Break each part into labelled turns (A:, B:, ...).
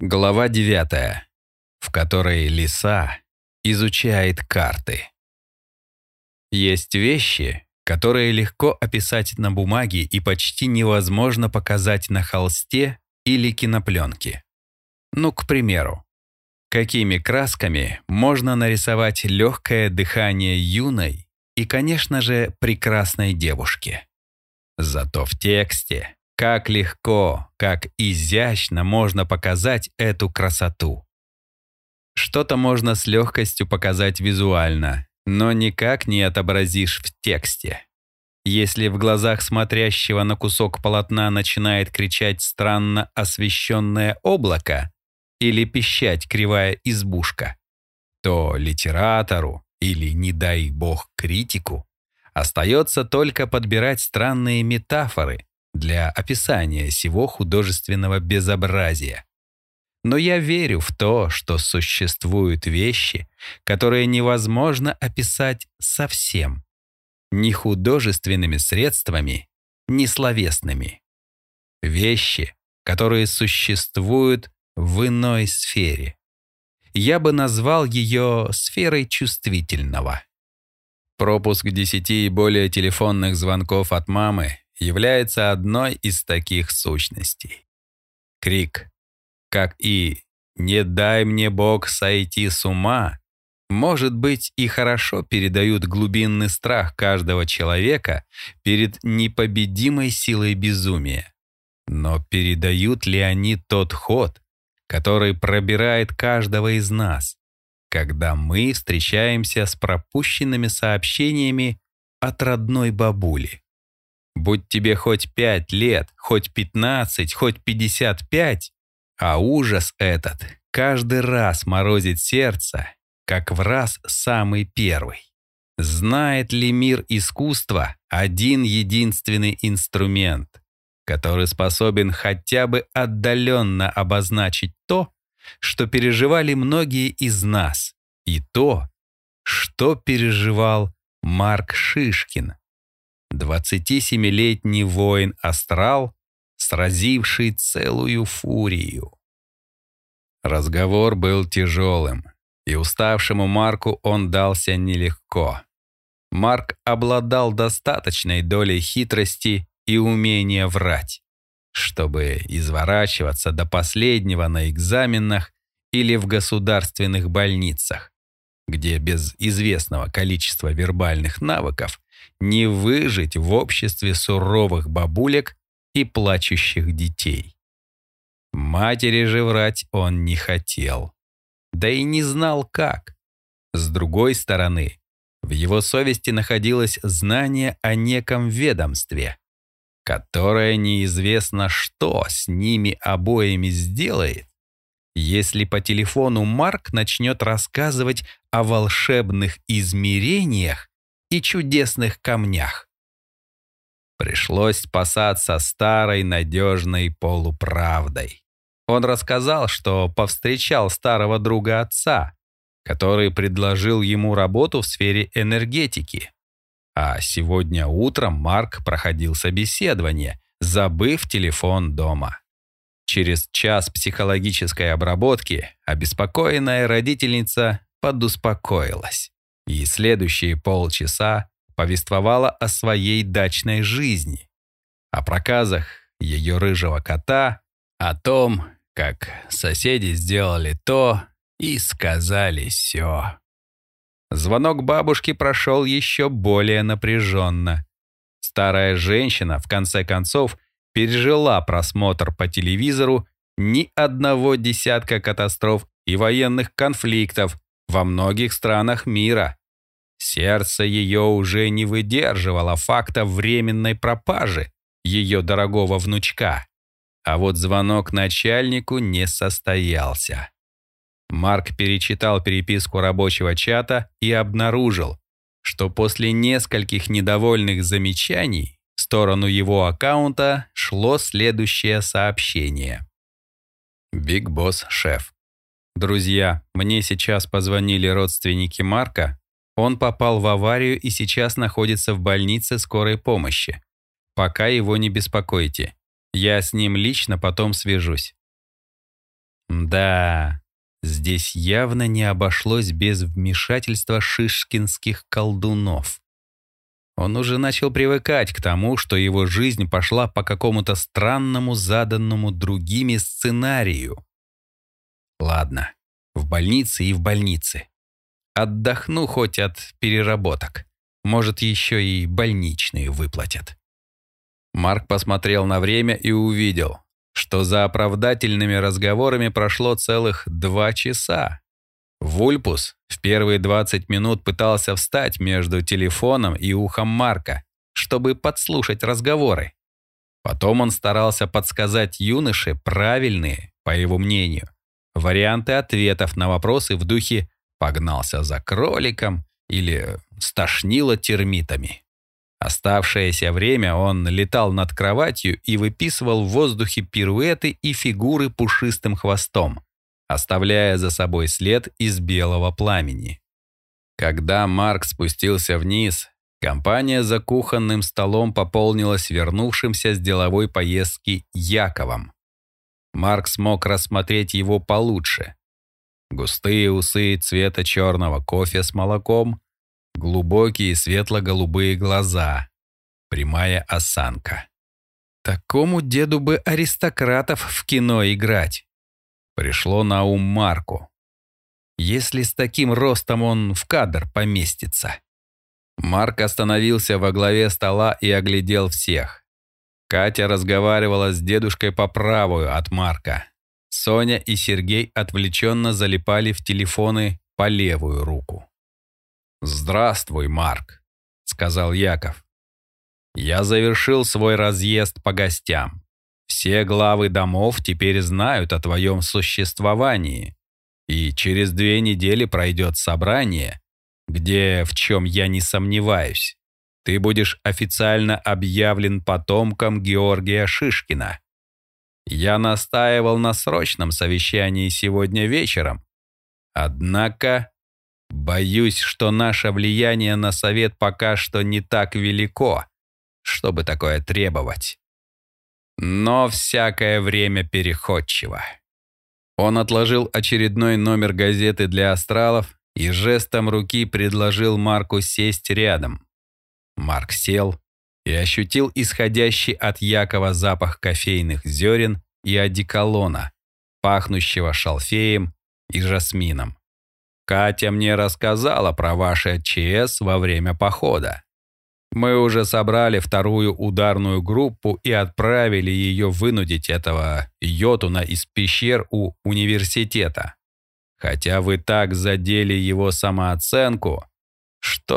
A: Глава 9, в которой лиса изучает карты. Есть вещи, которые легко описать на бумаге и почти невозможно показать на холсте или кинопленке. Ну, к примеру, какими красками можно нарисовать легкое дыхание юной и, конечно же, прекрасной девушки. Зато в тексте как легко, как изящно можно показать эту красоту. Что-то можно с легкостью показать визуально, но никак не отобразишь в тексте. Если в глазах смотрящего на кусок полотна начинает кричать странно освещенное облако или пищать кривая избушка, то литератору или, не дай бог, критику остается только подбирать странные метафоры, для описания всего художественного безобразия. Но я верю в то, что существуют вещи, которые невозможно описать совсем. Ни художественными средствами, ни словесными. Вещи, которые существуют в иной сфере. Я бы назвал ее сферой чувствительного. Пропуск десяти и более телефонных звонков от мамы является одной из таких сущностей. Крик, как и «Не дай мне Бог сойти с ума», может быть, и хорошо передают глубинный страх каждого человека перед непобедимой силой безумия. Но передают ли они тот ход, который пробирает каждого из нас, когда мы встречаемся с пропущенными сообщениями от родной бабули? Будь тебе хоть пять лет, хоть пятнадцать, хоть пятьдесят пять, а ужас этот каждый раз морозит сердце, как в раз самый первый. Знает ли мир искусства один единственный инструмент, который способен хотя бы отдаленно обозначить то, что переживали многие из нас, и то, что переживал Марк Шишкин? 27-летний воин Астрал, сразивший целую фурию. Разговор был тяжелым, и уставшему Марку он дался нелегко. Марк обладал достаточной долей хитрости и умения врать, чтобы изворачиваться до последнего на экзаменах или в государственных больницах, где без известного количества вербальных навыков не выжить в обществе суровых бабулек и плачущих детей. Матери же врать он не хотел. Да и не знал как. С другой стороны, в его совести находилось знание о неком ведомстве, которое неизвестно что с ними обоими сделает, если по телефону Марк начнет рассказывать о волшебных измерениях и чудесных камнях. Пришлось спасаться старой надежной полуправдой. Он рассказал, что повстречал старого друга отца, который предложил ему работу в сфере энергетики. А сегодня утром Марк проходил собеседование, забыв телефон дома. Через час психологической обработки обеспокоенная родительница подуспокоилась и следующие полчаса повествовала о своей дачной жизни, о проказах ее рыжего кота, о том, как соседи сделали то и сказали все. Звонок бабушки прошел еще более напряженно. Старая женщина, в конце концов, пережила просмотр по телевизору ни одного десятка катастроф и военных конфликтов, во многих странах мира. Сердце ее уже не выдерживало факта временной пропажи ее дорогого внучка. А вот звонок начальнику не состоялся. Марк перечитал переписку рабочего чата и обнаружил, что после нескольких недовольных замечаний в сторону его аккаунта шло следующее сообщение. Биг Босс Шеф. Друзья, мне сейчас позвонили родственники Марка. Он попал в аварию и сейчас находится в больнице скорой помощи. Пока его не беспокойте. Я с ним лично потом свяжусь. Да, здесь явно не обошлось без вмешательства шишкинских колдунов. Он уже начал привыкать к тому, что его жизнь пошла по какому-то странному, заданному другими сценарию. Ладно, в больнице и в больнице. Отдохну хоть от переработок. Может, еще и больничные выплатят. Марк посмотрел на время и увидел, что за оправдательными разговорами прошло целых два часа. Вульпус в первые 20 минут пытался встать между телефоном и ухом Марка, чтобы подслушать разговоры. Потом он старался подсказать юноше правильные, по его мнению, варианты ответов на вопросы в духе «погнался за кроликом» или «стошнило термитами». Оставшееся время он летал над кроватью и выписывал в воздухе пируэты и фигуры пушистым хвостом, оставляя за собой след из белого пламени. Когда Марк спустился вниз, компания за кухонным столом пополнилась вернувшимся с деловой поездки Яковом. Марк смог рассмотреть его получше. Густые усы цвета черного кофе с молоком, глубокие светло-голубые глаза, прямая осанка. Такому деду бы аристократов в кино играть. Пришло на ум Марку. Если с таким ростом он в кадр поместится. Марк остановился во главе стола и оглядел всех. Катя разговаривала с дедушкой по правую от Марка. Соня и Сергей отвлеченно залипали в телефоны по левую руку. «Здравствуй, Марк», — сказал Яков. «Я завершил свой разъезд по гостям. Все главы домов теперь знают о твоем существовании, и через две недели пройдет собрание, где, в чем я не сомневаюсь, ты будешь официально объявлен потомком Георгия Шишкина. Я настаивал на срочном совещании сегодня вечером. Однако, боюсь, что наше влияние на совет пока что не так велико, чтобы такое требовать. Но всякое время переходчиво. Он отложил очередной номер газеты для астралов и жестом руки предложил Марку сесть рядом. Марк сел и ощутил исходящий от Якова запах кофейных зерен и одеколона, пахнущего шалфеем и жасмином. «Катя мне рассказала про ваше ЧС во время похода. Мы уже собрали вторую ударную группу и отправили ее вынудить этого Йотуна из пещер у университета. Хотя вы так задели его самооценку, что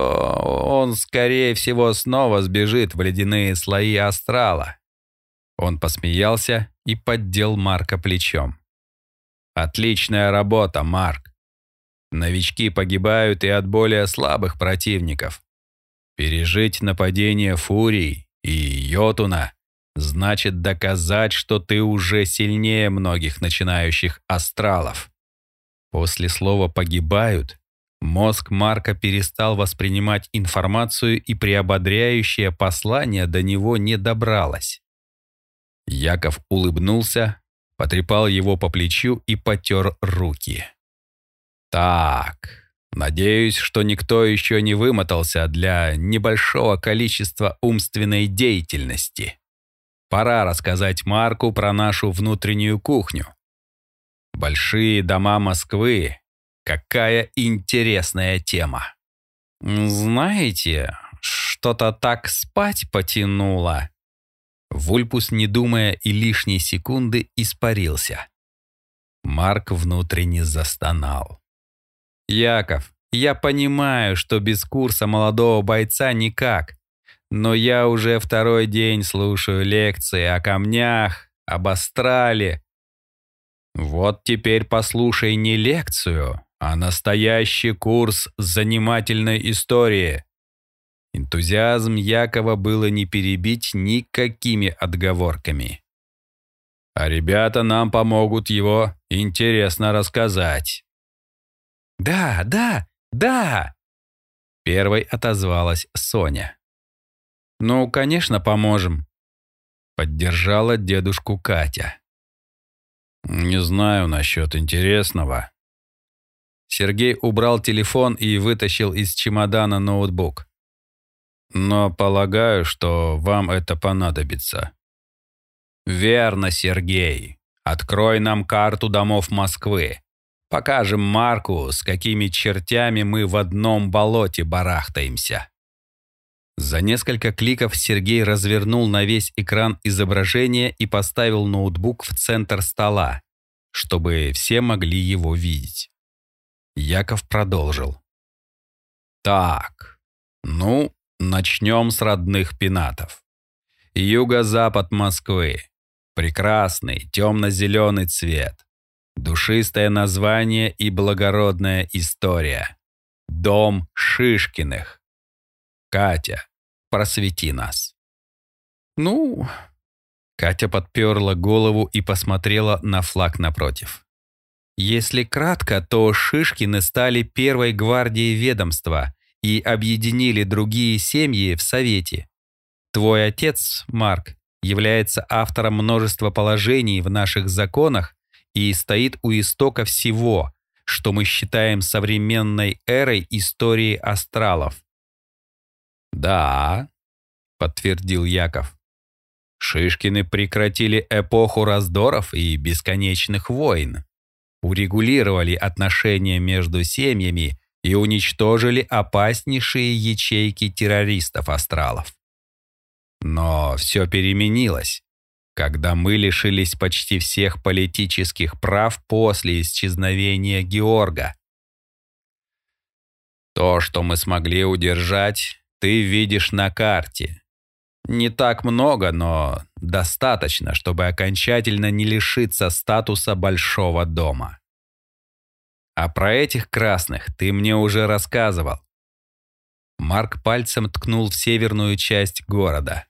A: он, скорее всего, снова сбежит в ледяные слои астрала. Он посмеялся и поддел Марка плечом. «Отличная работа, Марк. Новички погибают и от более слабых противников. Пережить нападение Фурии и Йотуна значит доказать, что ты уже сильнее многих начинающих астралов. После слова «погибают» Мозг Марка перестал воспринимать информацию, и приободряющее послание до него не добралось. Яков улыбнулся, потрепал его по плечу и потер руки. «Так, надеюсь, что никто еще не вымотался для небольшого количества умственной деятельности. Пора рассказать Марку про нашу внутреннюю кухню. Большие дома Москвы Какая интересная тема. Знаете, что-то так спать потянуло. Вульпус, не думая и лишней секунды, испарился. Марк внутренне застонал. «Яков, я понимаю, что без курса молодого бойца никак, но я уже второй день слушаю лекции о камнях, об астрале. Вот теперь послушай не лекцию, а настоящий курс занимательной истории. Энтузиазм Якова было не перебить никакими отговорками. А ребята нам помогут его интересно рассказать. «Да, да, да!» Первой отозвалась Соня. «Ну, конечно, поможем», — поддержала дедушку Катя. «Не знаю насчет интересного». Сергей убрал телефон и вытащил из чемодана ноутбук. «Но полагаю, что вам это понадобится». «Верно, Сергей. Открой нам карту домов Москвы. Покажем Марку, с какими чертями мы в одном болоте барахтаемся». За несколько кликов Сергей развернул на весь экран изображение и поставил ноутбук в центр стола, чтобы все могли его видеть. Яков продолжил. «Так, ну, начнем с родных пенатов. Юго-запад Москвы. Прекрасный темно-зеленый цвет. Душистое название и благородная история. Дом Шишкиных. Катя, просвети нас. Ну, Катя подперла голову и посмотрела на флаг напротив. Если кратко, то Шишкины стали первой гвардией ведомства и объединили другие семьи в Совете. Твой отец, Марк, является автором множества положений в наших законах и стоит у истока всего, что мы считаем современной эрой истории астралов. «Да», — подтвердил Яков. «Шишкины прекратили эпоху раздоров и бесконечных войн, урегулировали отношения между семьями и уничтожили опаснейшие ячейки террористов-астралов. Но все переменилось, когда мы лишились почти всех политических прав после исчезновения Георга. То, что мы смогли удержать, ты видишь на карте. Не так много, но достаточно, чтобы окончательно не лишиться статуса большого дома. А про этих красных ты мне уже рассказывал. Марк пальцем ткнул в северную часть города.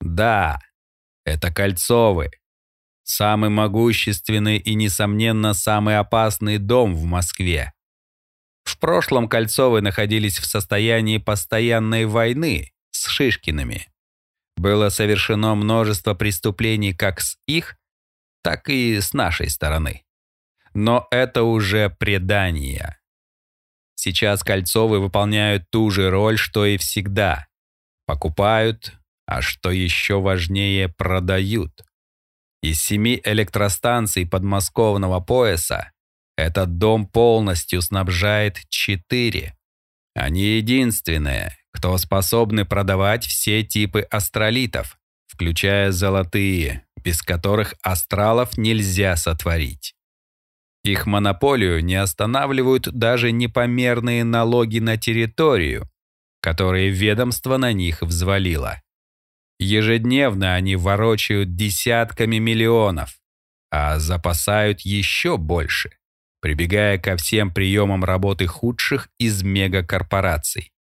A: Да, это Кольцовы. Самый могущественный и, несомненно, самый опасный дом в Москве. В прошлом Кольцовы находились в состоянии постоянной войны с Шишкиными. Было совершено множество преступлений как с их, так и с нашей стороны. Но это уже предание. Сейчас Кольцовы выполняют ту же роль, что и всегда. Покупают, а что еще важнее, продают. Из семи электростанций подмосковного пояса этот дом полностью снабжает четыре. Они единственные, кто способны продавать все типы астролитов, включая золотые, без которых астралов нельзя сотворить. Их монополию не останавливают даже непомерные налоги на территорию, которые ведомство на них взвалило. Ежедневно они ворочают десятками миллионов, а запасают еще больше прибегая ко всем приемам работы худших из мегакорпораций.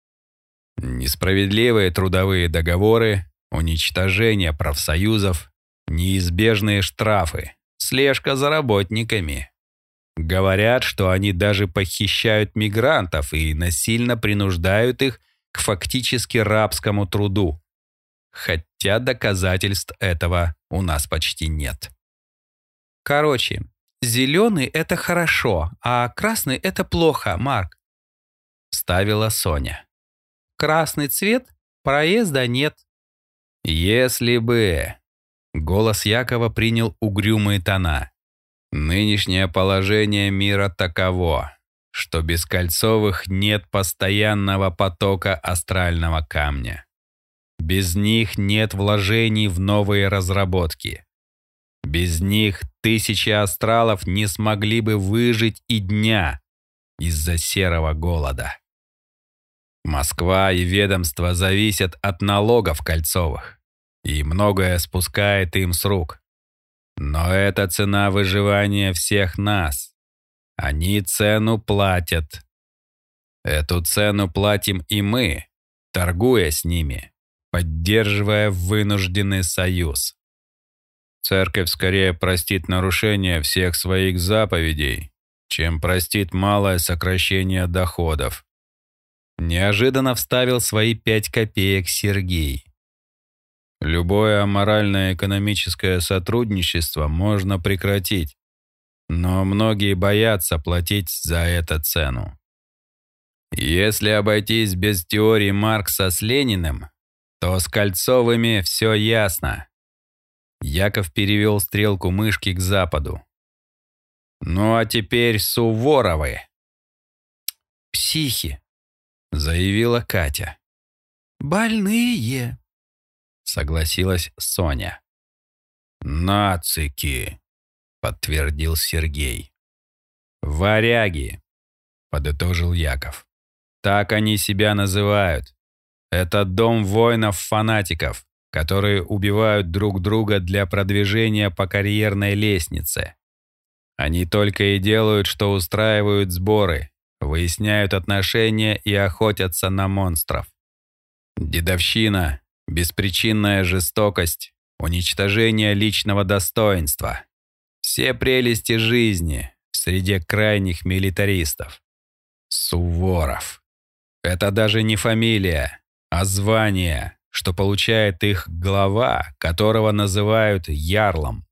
A: Несправедливые трудовые договоры, уничтожение профсоюзов, неизбежные штрафы, слежка за работниками. Говорят, что они даже похищают мигрантов и насильно принуждают их к фактически рабскому труду. Хотя доказательств этого у нас почти нет. Короче, «Зеленый — это хорошо, а красный — это плохо, Марк», — ставила Соня. «Красный цвет, проезда нет». «Если бы...» — голос Якова принял угрюмые тона. «Нынешнее положение мира таково, что без Кольцовых нет постоянного потока астрального камня. Без них нет вложений в новые разработки. Без них тысячи астралов не смогли бы выжить и дня из-за серого голода. Москва и ведомство зависят от налогов Кольцовых, и многое спускает им с рук. Но это цена выживания всех нас. Они цену платят. Эту цену платим и мы, торгуя с ними, поддерживая вынужденный союз. Церковь скорее простит нарушение всех своих заповедей, чем простит малое сокращение доходов. Неожиданно вставил свои пять копеек Сергей. Любое аморальное экономическое сотрудничество можно прекратить, но многие боятся платить за это цену. Если обойтись без теории Маркса с Лениным, то с Кольцовыми все ясно. Яков перевел стрелку мышки к западу. Ну а теперь Суворовы.
B: Психи,
A: заявила Катя.
B: Больные,
A: согласилась Соня. Нацики, подтвердил Сергей. Варяги, подытожил Яков. Так они себя называют. Это дом воинов-фанатиков, которые убивают друг друга для продвижения по карьерной лестнице. Они только и делают, что устраивают сборы, выясняют отношения и охотятся на монстров. Дедовщина, беспричинная жестокость, уничтожение личного достоинства. Все прелести жизни в среде крайних милитаристов. Суворов. Это даже не фамилия, а звание, что получает их глава, которого называют ярлом.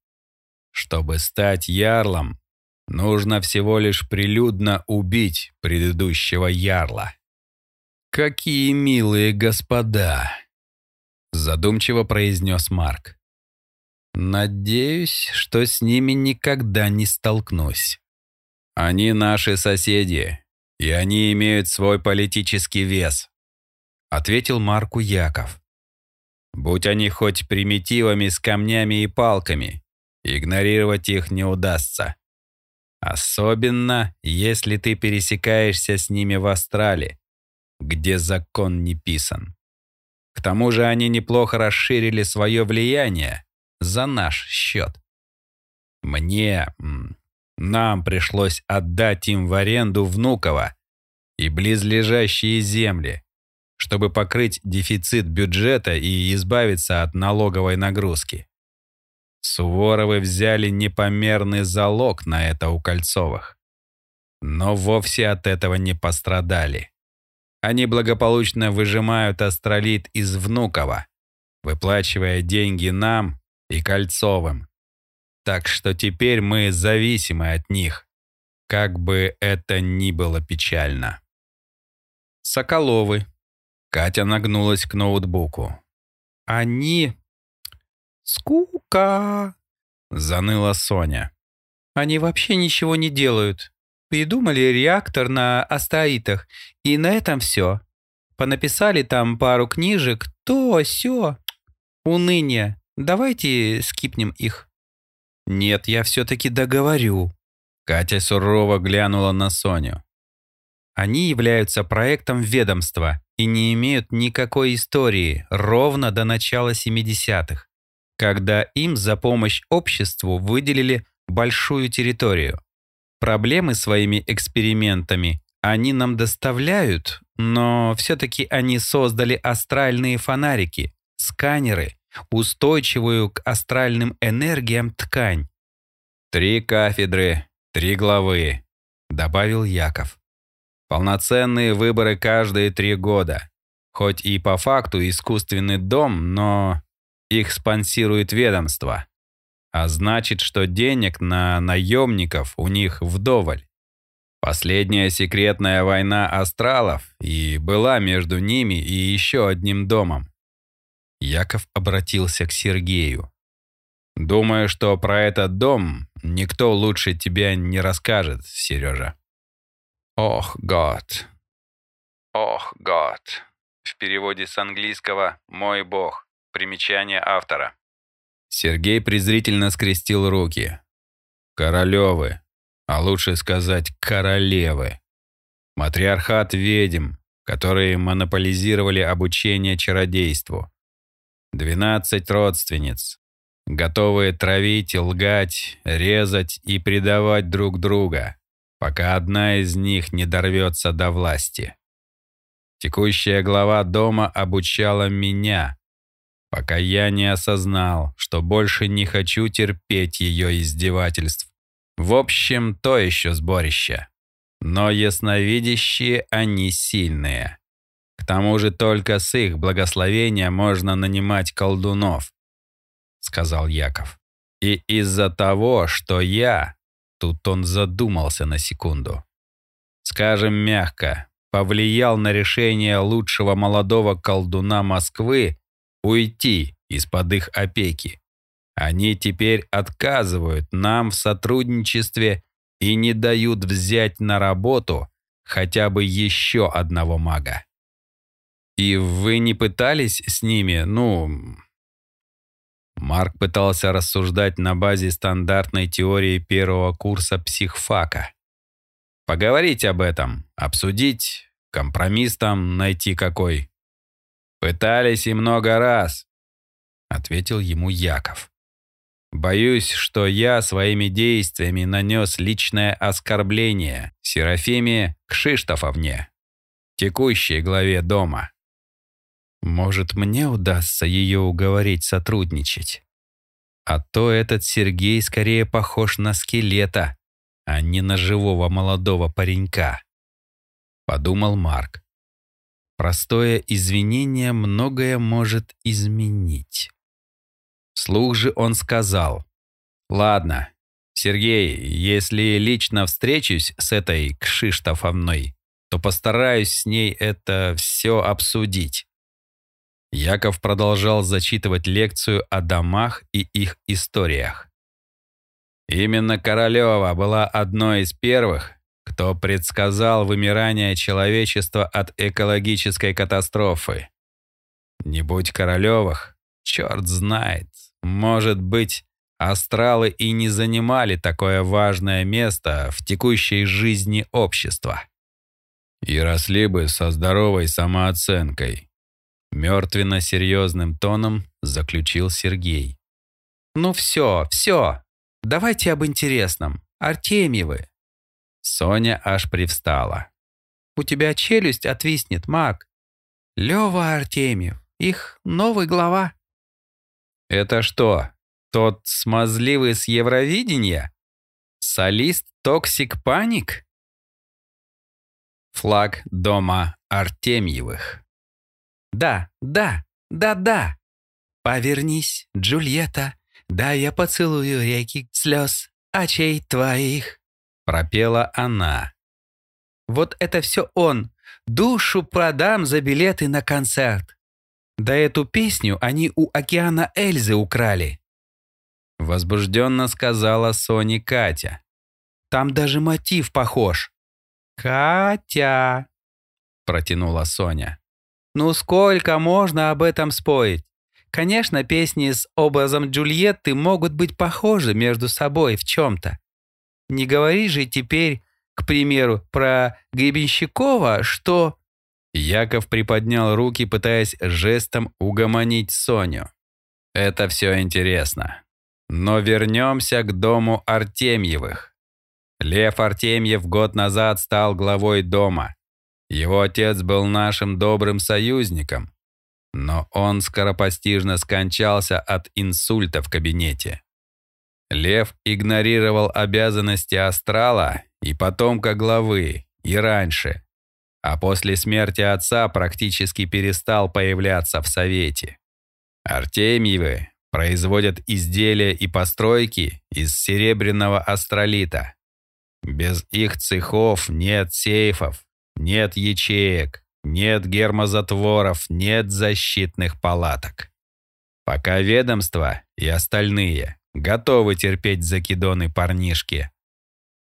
A: Чтобы стать ярлом, нужно всего лишь прилюдно убить предыдущего ярла. «Какие милые господа!» Задумчиво произнес Марк. «Надеюсь, что с ними никогда не столкнусь. Они наши соседи, и они имеют свой политический вес», ответил Марку Яков. Будь они хоть примитивами с камнями и палками, игнорировать их не удастся. Особенно, если ты пересекаешься с ними в Астрале, где закон не писан. К тому же они неплохо расширили свое влияние за наш счет. Мне, нам пришлось отдать им в аренду Внуково и близлежащие земли, чтобы покрыть дефицит бюджета и избавиться от налоговой нагрузки. Суворовы взяли непомерный залог на это у Кольцовых. Но вовсе от этого не пострадали. Они благополучно выжимают астролит из Внукова, выплачивая деньги нам и Кольцовым. Так что теперь мы зависимы от них, как бы это ни было печально. Соколовы Катя нагнулась к ноутбуку. «Они...» «Скука!» — заныла Соня. «Они вообще ничего не делают. Придумали реактор на астероидах, и на этом все. Понаписали там пару книжек, то, сё. Уныние. Давайте скипнем их». «Нет, я все-таки договорю». Катя сурово глянула на Соню. Они являются проектом ведомства и не имеют никакой истории ровно до начала 70-х, когда им за помощь обществу выделили большую территорию. Проблемы своими экспериментами они нам доставляют, но все-таки они создали астральные фонарики, сканеры, устойчивую к астральным энергиям ткань. «Три кафедры, три главы», — добавил Яков. Полноценные выборы каждые три года. Хоть и по факту искусственный дом, но их спонсирует ведомство. А значит, что денег на наемников у них вдоволь. Последняя секретная война астралов и была между ними и еще одним домом. Яков обратился к Сергею. «Думаю, что про этот дом никто лучше тебя не расскажет, Сережа». Ох, год. Ох, год. В переводе с английского «мой бог». Примечание автора. Сергей презрительно скрестил руки. Королевы, а лучше сказать королевы. Матриархат ведьм, которые монополизировали обучение чародейству. Двенадцать родственниц, готовые травить, лгать, резать и предавать друг друга пока одна из них не дорвется до власти. Текущая глава дома обучала меня, пока я не осознал, что больше не хочу терпеть ее издевательств. В общем, то еще сборище. Но ясновидящие они сильные. К тому же только с их благословения можно нанимать колдунов, сказал Яков. И из-за того, что я, тут он задумался на секунду, скажем мягко, повлиял на решение лучшего молодого колдуна Москвы уйти из-под их опеки. Они теперь отказывают нам в сотрудничестве и не дают взять на работу хотя бы еще одного мага. И вы не пытались с ними, ну... Марк пытался рассуждать на базе стандартной теории первого курса психфака. Поговорить об этом, обсудить, компромисс там найти какой. Пытались и много раз, ответил ему Яков. Боюсь, что я своими действиями нанес личное оскорбление Серафиме Кшиштофовне, текущей главе дома. Может, мне удастся ее уговорить сотрудничать? А то этот Сергей скорее похож на скелета, а не на живого молодого паренька. Подумал Марк. Простое извинение многое может изменить. Вслух же он сказал. «Ладно, Сергей, если лично встречусь с этой Кшиштофовной, то постараюсь с ней это все обсудить». Яков продолжал зачитывать лекцию о домах и их историях. Именно Королева была одной из первых, кто предсказал вымирание человечества от экологической катастрофы. Не будь Королевых, черт знает, может быть, астралы и не занимали такое важное место в текущей жизни общества. И росли бы со здоровой самооценкой. Мертвенно-серьезным тоном заключил Сергей. «Ну все, все. Давайте об интересном. Артемьевы». Соня аж привстала. «У тебя челюсть отвиснет, маг. Лёва Артемьев, их новый глава». Это что, тот смазливый с Евровидения? Солист Toxic Panic? Флаг дома Артемьевых. Да, да, да-да. Повернись, Джульетта, да я поцелую реки слез очей твоих. Пропела она. Вот это все он. Душу продам за билеты на концерт. Да эту песню они у океана Эльзы украли. Возбужденно сказала Соне Катя. Там даже мотив похож. Катя, протянула Соня. Ну сколько можно об этом спорить? Конечно, песни с образом Джульетты могут быть похожи между собой в чем-то. Не говори же теперь, к примеру, про Гребенщикова, что... Яков приподнял руки, пытаясь жестом угомонить Соню. «Это все интересно. Но вернемся к дому Артемьевых. Лев Артемьев год назад стал главой дома. Его отец был нашим добрым союзником, но он скоропостижно скончался от инсульта в кабинете. Лев игнорировал обязанности астрала и потомка главы, и раньше – а после смерти отца практически перестал появляться в Совете. Артемьевы производят изделия и постройки из серебряного астролита. Без их цехов нет сейфов, нет ячеек, нет гермозатворов, нет защитных палаток. Пока ведомство и остальные готовы терпеть закидоны парнишки.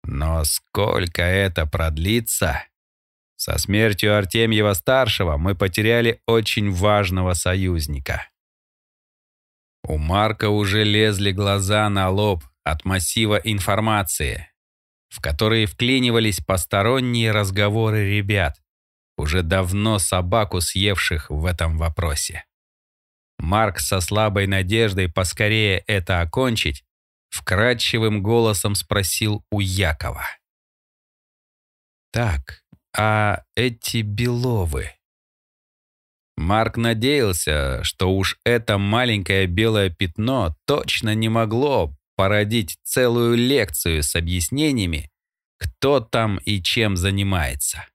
A: Но сколько это продлится? Со смертью Артемьева-старшего мы потеряли очень важного союзника. У Марка уже лезли глаза на лоб от массива информации, в которые вклинивались посторонние разговоры ребят, уже давно собаку съевших в этом вопросе. Марк со слабой надеждой поскорее это окончить, вкрадчивым голосом спросил у Якова. «Так, а эти Беловы? Марк надеялся, что уж это маленькое белое пятно точно не могло породить целую лекцию с объяснениями, кто там и чем занимается.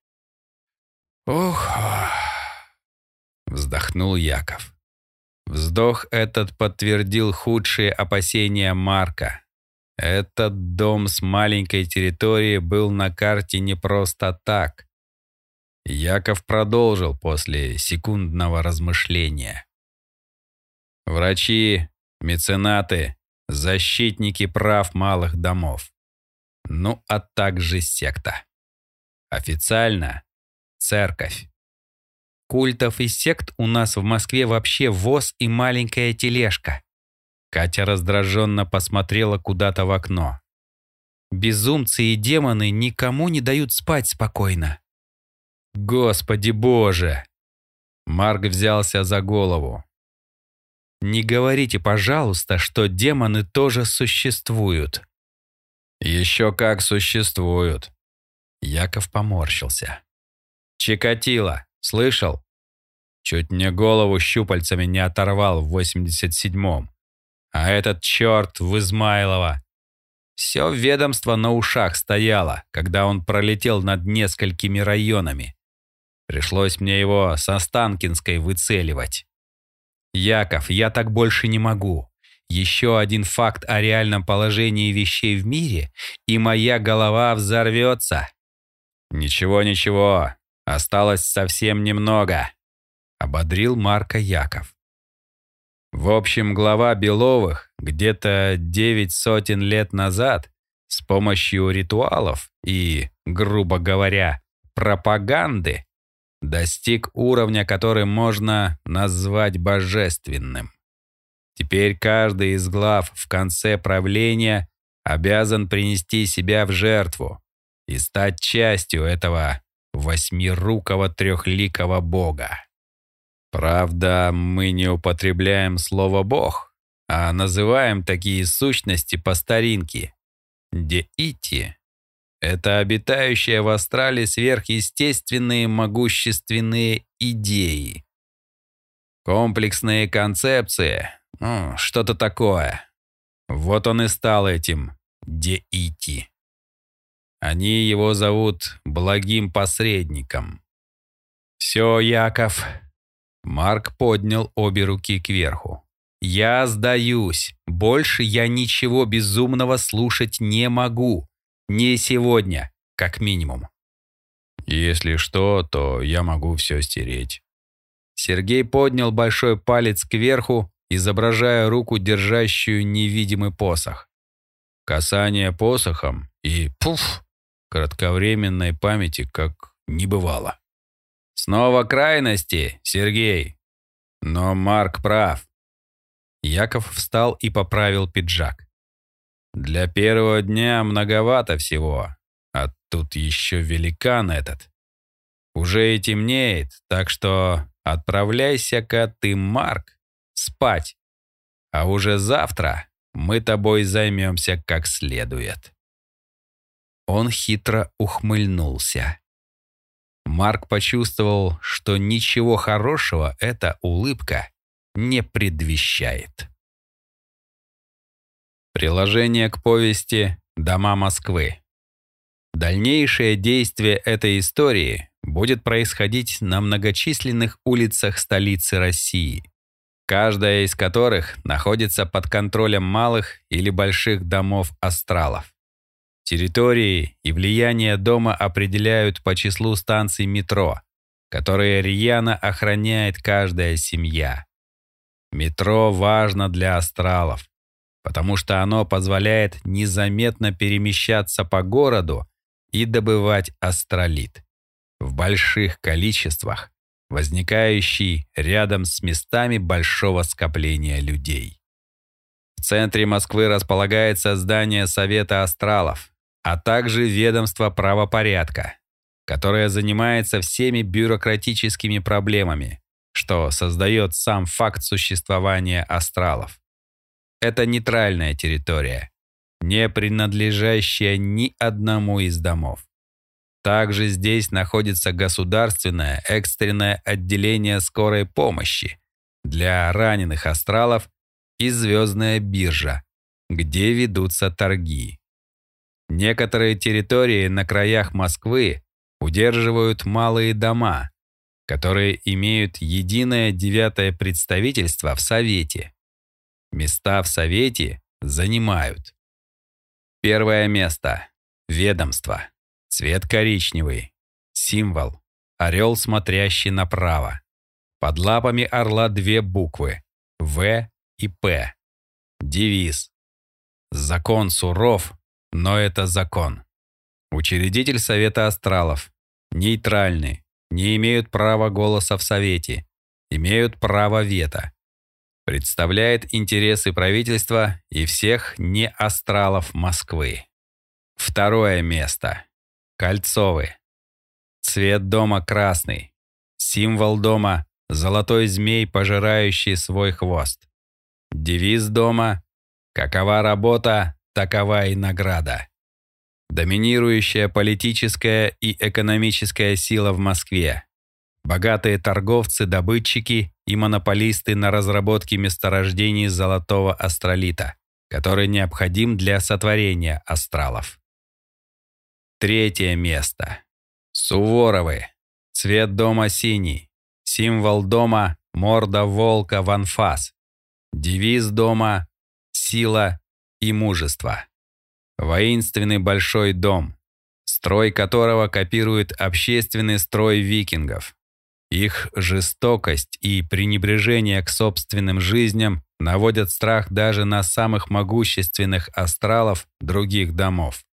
A: «Ох, Вздохнул Яков. Вздох этот подтвердил худшие опасения Марка. Этот дом с маленькой территорией был на карте не просто так. Яков продолжил после секундного размышления. Врачи, меценаты, защитники прав малых домов. Ну, а также секта. Официально – церковь. Культов и сект у нас в Москве вообще воз и маленькая тележка. Катя раздраженно посмотрела куда-то в окно. Безумцы и демоны никому не дают спать спокойно. Господи боже! Марк взялся за голову. Не говорите, пожалуйста, что демоны тоже существуют. Еще как существуют. Яков поморщился. Чикатило, слышал? Чуть мне голову щупальцами не оторвал в 87-м. А этот черт в Измайлово. Все ведомство на ушах стояло, когда он пролетел над несколькими районами. Пришлось мне его со Станкинской выцеливать. Яков, я так больше не могу. Еще один факт о реальном положении вещей в мире, и моя голова взорвется. Ничего, ничего, осталось совсем немного, ободрил Марка Яков. В общем, глава Беловых где-то девять сотен лет назад с помощью ритуалов и, грубо говоря, пропаганды достиг уровня, который можно назвать божественным. Теперь каждый из глав в конце правления обязан принести себя в жертву и стать частью этого восьмирукого трехликого бога. Правда, мы не употребляем слово «бог», а называем такие сущности по старинке – деити. Это обитающие в астрале сверхъестественные могущественные идеи. Комплексные концепции, ну, что-то такое. Вот он и стал этим деити. Они его зовут благим посредником. «Все, Яков». Марк поднял обе руки кверху. «Я сдаюсь. Больше я ничего безумного слушать не могу. Не сегодня, как минимум. Если что, то я могу все стереть. Сергей поднял большой палец кверху, изображая руку, держащую невидимый посох. Касание посохом и пуф, кратковременной памяти как не бывало. Снова крайности, Сергей. Но Марк прав. Яков встал и поправил пиджак. Для первого дня многовато всего, а тут еще великан этот. Уже и темнеет, так что отправляйся-ка ты, Марк, спать. А уже завтра мы тобой займемся как следует. Он хитро ухмыльнулся. Марк почувствовал, что ничего хорошего эта улыбка не предвещает. Приложение к повести «Дома Москвы». Дальнейшее действие этой истории будет происходить на многочисленных улицах столицы России, каждая из которых находится под контролем малых или больших домов астралов. Территории и влияние дома определяют по числу станций метро, которые рьяно охраняет каждая семья. Метро важно для астралов, потому что оно позволяет незаметно перемещаться по городу и добывать астролит в больших количествах, возникающий рядом с местами большого скопления людей. В центре Москвы располагается здание Совета астралов, а также ведомство правопорядка, которое занимается всеми бюрократическими проблемами, что создает сам факт существования астралов. Это нейтральная территория, не принадлежащая ни одному из домов. Также здесь находится государственное экстренное отделение скорой помощи для раненых астралов и звездная биржа, где ведутся торги. Некоторые территории на краях Москвы удерживают малые дома, которые имеют единое девятое представительство в Совете. Места в Совете занимают. Первое место. Ведомство. Цвет коричневый. Символ. Орел, смотрящий направо. Под лапами орла две буквы В и П. Девиз. Закон суров, но это закон. Учредитель Совета Астралов. Нейтральны, не имеют права голоса в Совете, имеют право вето. Представляет интересы правительства и всех неастралов Москвы. Второе место. Кольцовый. Цвет дома красный. Символ дома – золотой змей, пожирающий свой хвост. Девиз дома – какова работа, такова и награда. Доминирующая политическая и экономическая сила в Москве. Богатые торговцы, добытчики и монополисты на разработке месторождений золотого астролита, который необходим для сотворения астралов. Третье место. Суворовы. Цвет дома синий. Символ дома – морда волка в анфас. Девиз дома – сила и мужество. Воинственный большой дом, строй которого копирует общественный строй викингов. Их жестокость и пренебрежение к собственным жизням наводят страх даже на самых могущественных астралов других домов.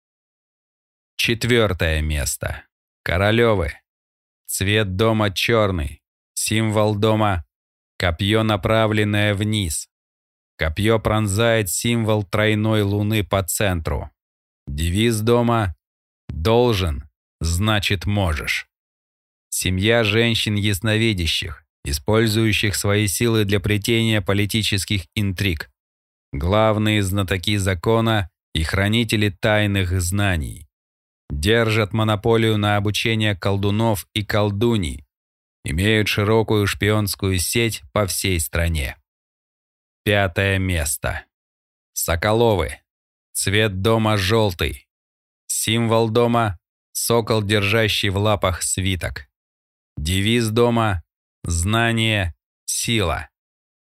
A: Четвертое место. Королевы. Цвет дома черный. Символ дома – копье, направленное вниз. Копье пронзает символ тройной луны по центру. Девиз дома «Должен, значит можешь». Семья женщин-ясновидящих, использующих свои силы для плетения политических интриг. Главные знатоки закона и хранители тайных знаний. Держат монополию на обучение колдунов и колдуней. Имеют широкую шпионскую сеть по всей стране. Пятое место. Соколовы. Цвет дома желтый. Символ дома – сокол, держащий в лапах свиток. Девиз дома – знание, сила.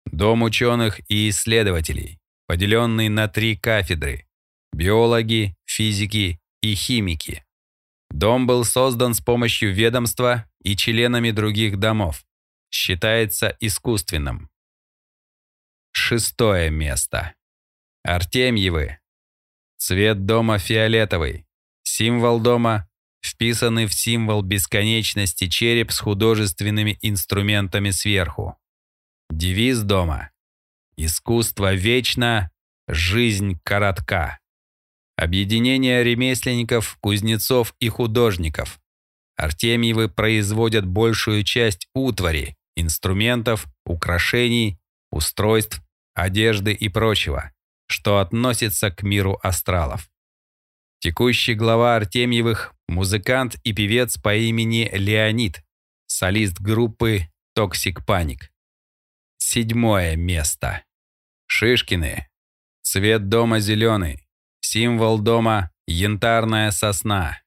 A: Дом ученых и исследователей, поделенный на три кафедры – биологи, физики и химики. Дом был создан с помощью ведомства и членами других домов. Считается искусственным. Шестое место. Артемьевы Цвет дома фиолетовый. Символ дома вписанный в символ бесконечности череп с художественными инструментами сверху. Девиз дома. Искусство вечно, жизнь коротка. Объединение ремесленников, кузнецов и художников. Артемьевы производят большую часть утвари, инструментов, украшений, устройств, одежды и прочего что относится к миру астралов. Текущий глава Артемьевых – музыкант и певец по имени Леонид, солист группы Toxic Panic. Седьмое место. Шишкины. Цвет дома зеленый. Символ дома – янтарная сосна.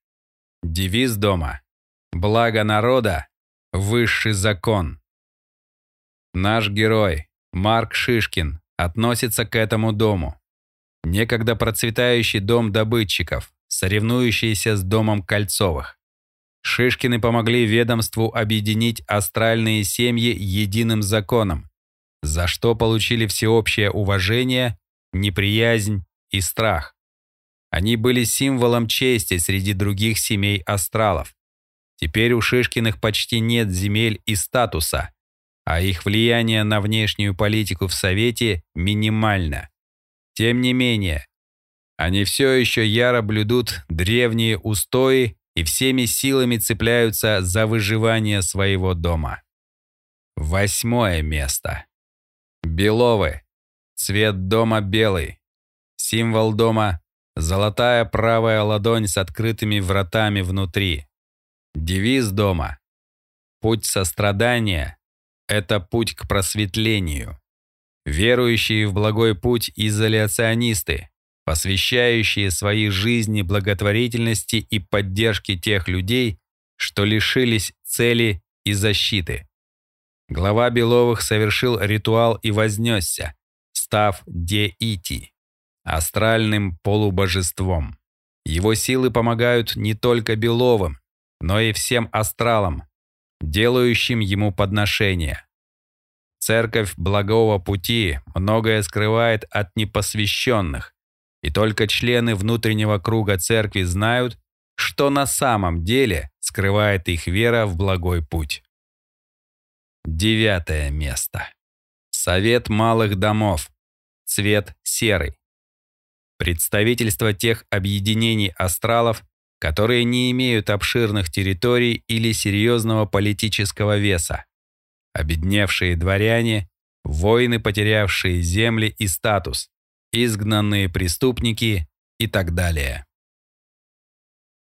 A: Девиз дома – благо народа – высший закон. Наш герой – Марк Шишкин относится к этому дому. Некогда процветающий дом добытчиков, соревнующийся с домом Кольцовых. Шишкины помогли ведомству объединить астральные семьи единым законом, за что получили всеобщее уважение, неприязнь и страх. Они были символом чести среди других семей астралов. Теперь у Шишкиных почти нет земель и статуса, а их влияние на внешнюю политику в Совете минимально. Тем не менее, они все еще яро блюдут древние устои и всеми силами цепляются за выживание своего дома. Восьмое место. Беловы. Цвет дома белый. Символ дома – золотая правая ладонь с открытыми вратами внутри. Девиз дома – путь сострадания это путь к просветлению. Верующие в благой путь изоляционисты, посвящающие свои жизни благотворительности и поддержке тех людей, что лишились цели и защиты. Глава Беловых совершил ритуал и вознесся, став Деити, астральным полубожеством. Его силы помогают не только Беловым, но и всем астралам, делающим ему подношения. Церковь Благого Пути многое скрывает от непосвященных, и только члены внутреннего круга церкви знают, что на самом деле скрывает их вера в благой путь. Девятое место. Совет малых домов. Цвет серый. Представительство тех объединений астралов, которые не имеют обширных территорий или серьезного политического веса. Обедневшие дворяне, воины, потерявшие земли и статус, изгнанные преступники и так далее.